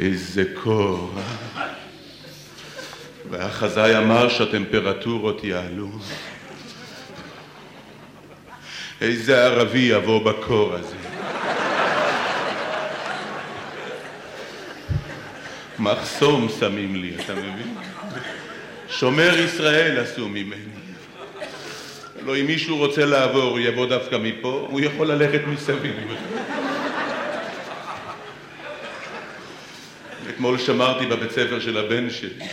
איזה קור. והחזאי אמר שהטמפרטורות יעלו. איזה ערבי יבוא בקור הזה. מחסום שמים לי, אתה מבין? שומר ישראל עשו ממני. לא, אם מישהו רוצה לעבור, יבוא דווקא מפה, הוא יכול ללכת מסביב. אתמול שמרתי בבית ספר של הבן שלי.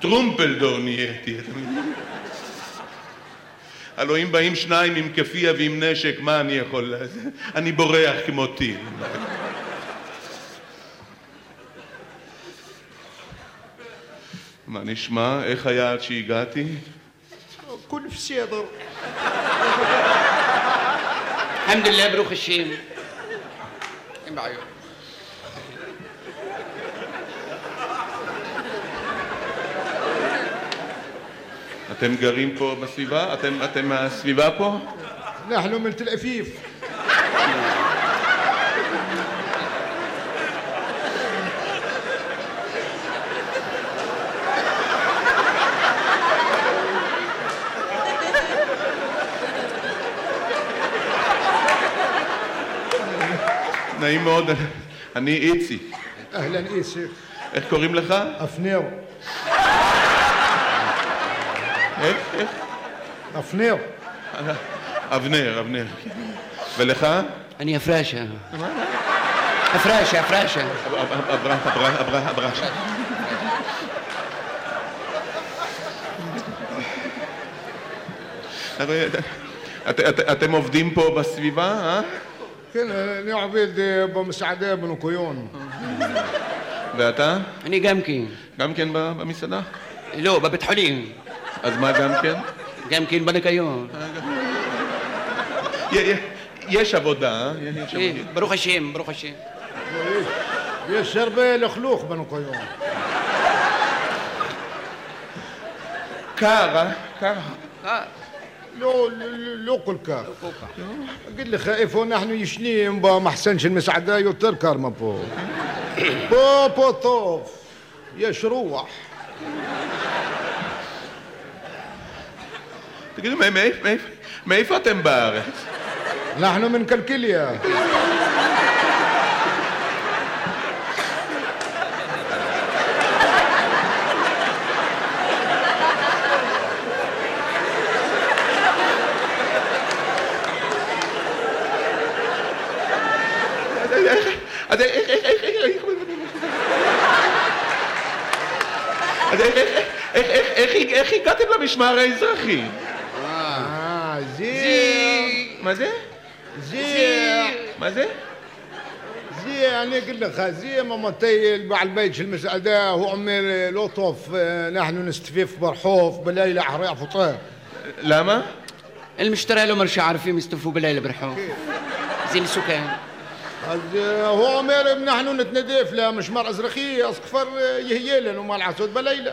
טרומפלדור נהייתי, אתה מבין? הלוא אם באים שניים עם כפייה ועם נשק, מה אני יכול לעשות? אני בורח כמו טיל. מה נשמע? איך היה עד שהגעתי? كل في السيادة الحمد لله بروح الشيم ايه אתם גרים פה בסביבה? אתם, אתם מהסביבה פה? نحن من تل أفيف נעים מאוד, אני איציק. أهلا إيه شيخ איך קוראים לך? أفنير אבנר. אבנר, אבנר. ולך? אני הפרשה. הפרשה, הפרשה. הפרשה. אתם עובדים פה בסביבה, אה? כן, אני עובד אה, במסעדה בנוקיון. ואתה? אני גם כן. גם כן במסעדה? لو ببت حليم אז מה גם כן? جامكن بنكيون י- י- יש עבודה, אה? יש ايه עבודה. بروح الشيم بروح الشيم يا الشربة الخلوخ بن كيون קר, אה? קר. آه. لو لو كل كاف قل لي خايف ونحن يشنيم با ما حسنش المساعدة يوتر كارما بو بو بو طوف تقول ما ما ما ما يفتنبغ نحن من كلكليا هذا איך הגעתם למשמר האזרחי? آه زي מה זה? زي מה זה? زي يعني اقول لك زي ما متي مع البيت في المساعدة هو عمال لطف آه، نحن نستفيف برحوف بليلة حريق فطير اللي למה? مشتري له مرشا عارفين يستفوا بالليل برحوم زي السكان אז אה, הוא אומר אם אנחנו נתנדף למשמר אזרחי אז כבר אה, יהיה לנו מה לעשות בלילה.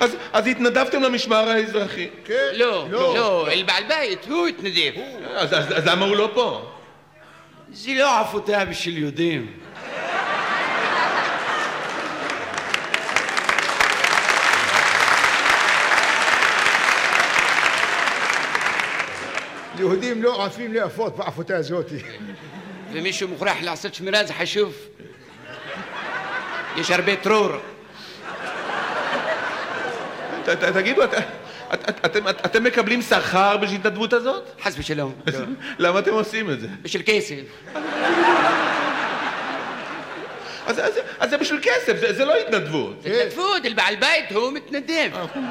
אז, אז התנדבתם למשמר האזרחי? כן. לא, לא, לא, בעל בית, הוא התנדב. אז, אז, אז למה הוא לא פה? זה לא עפותיה בשביל יהודים. יהודים לא עפים לעפות בעפותה הזאת. ומי שמוכרח לעשות שמירה זה חשוב. יש הרבה טרור. תגידו, אתם מקבלים שכר בשביל התנדבות הזאת? חס ושלום. לא. למה אתם עושים את זה? בשביל כסף. אז, זה בשביל כסף, זה, לא התנדבות. זה התנדבות, בעל בית הוא מתנדב. אה, אוקיי.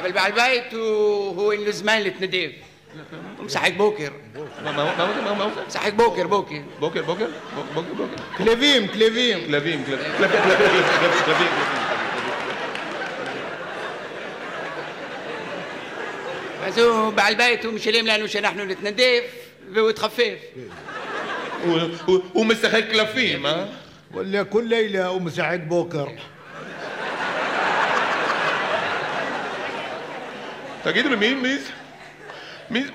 אבל בעל בית הוא אין לו זמן להתנדב. مساحة بوكر. مساحة بوكر بوكر. بوكر بوكر بوكر بوكر كليفيم كليفيم. كليفيم كليفيم بس هذو بعد البيت ومشي لأنه لأنه نحن نتندف وتخفيف ومسحك كلافيم ها؟ ولا كل ليلة ومسحك بوكر. تجد مين ميز ميز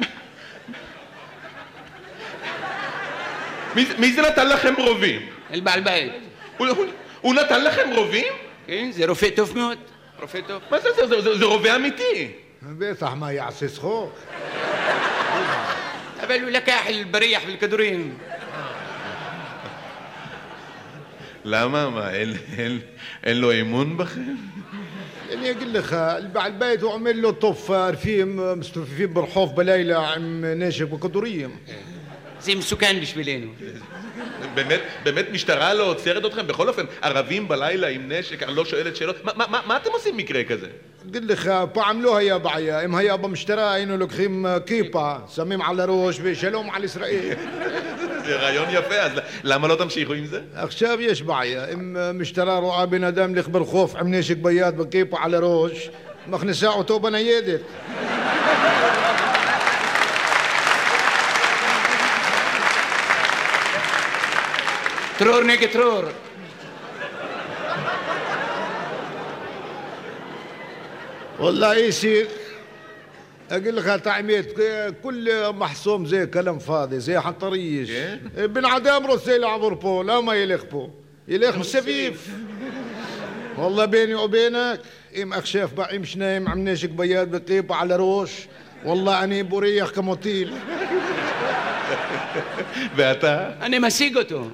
מי, מי זה נתן לכם רובים? בעל בית. הוא, הוא, הוא נתן לכם רובים? כן, זה רופא טוב מאוד. רופא טוב. מה זה, זה, זה, זה, זה רובה אמיתי. בטח, מה יעשה צחוק? אבל הוא לקח בריח ולכדורים. למה? מה, אין, אין, אין לו אמון בכם? אני אגיד לך, בעל בית הוא עומד לו טוב, ערפים מסתובבים ברחוב בלילה עם נשק וכדורים. כן. זה מסוכן בשבילנו. באמת, באמת משטרה לא עוצרת אתכם? בכל אופן, ערבים בלילה עם נשק, אני לא שואלת שאלות. מה, מה, מה אתם עושים מקרה כזה? אגיד לך, פעם לא היה בעיה. אם היה במשטרה, היינו לוקחים אה, כיפה, שמים על הראש ושלום על ישראל. זה רעיון יפה, אז למה לא תמשיכו עם זה? עכשיו יש בעיה. אם אה, משטרה רואה בן אדם לך ברחוב עם נשק ביד וכיפה על הראש, מכניסה אותו בניידת. ترور نيجي ترور. والله يصير أقول لك تعميت كل محصوم زي كلام فاضي زي حطريش. إيه؟ بن عدام روس زي العبر بو لا ما يليخ بو يليخ سفيف. والله بيني وبينك إم اخشاف بقى مش نايم عم نشك بياد بطيب على روش. والله أني بريح كموتيل ואתה? אני משיג אותו.